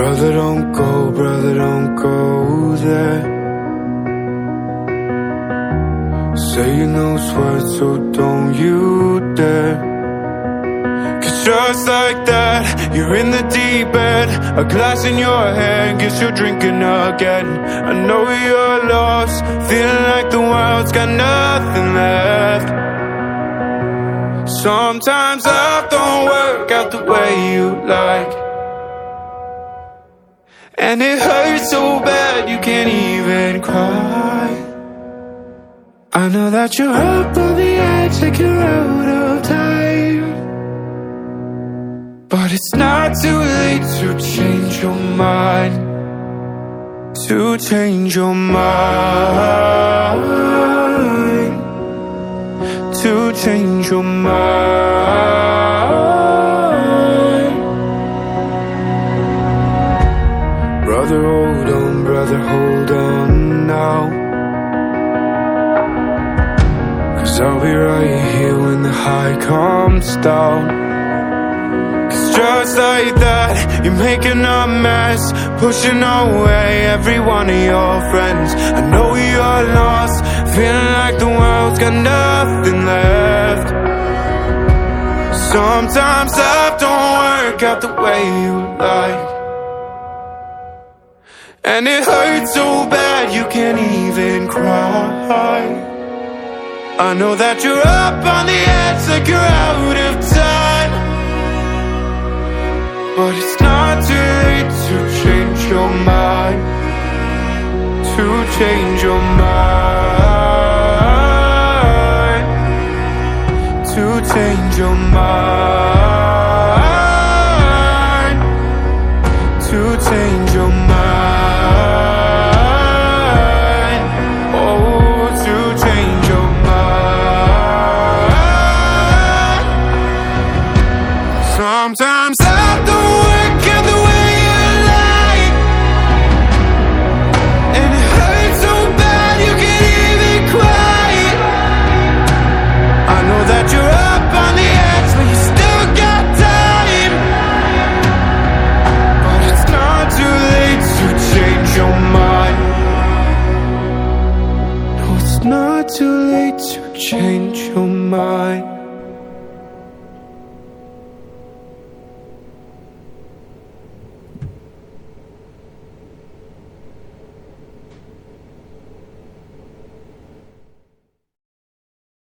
Brother, don't go, brother, don't go there. Saying those words, so don't you dare. Cause just like that, you're in the deep end. A glass in your hand, guess you're drinking again. I know you're lost, feeling like the world's got nothing left. Sometimes life don't work out the way you like. And it hurts so bad you can't even cry. I know that you're up on the edge like you're out of time. But it's not too late to change your mind. To change your mind. To change your mind. Brother, hold on, brother, hold on now. Cause I'll be right here when the high comes down. Cause just like that, you're making a mess, pushing away every one of your friends. I know you're lost, feeling like the world's got nothing left. Sometimes life don't work out the way you like. And it hurts so bad you can't even cry. I know that you're up on the edge like you're out of time. But it's not too late to change your mind. To change your mind. To change your mind. To Sometimes I don't work out the way you like. And it hurts so bad you can't even cry. I know that you're up on the edge, but you still got time. But it's not too late to change your mind. No, it's not too late to change your mind.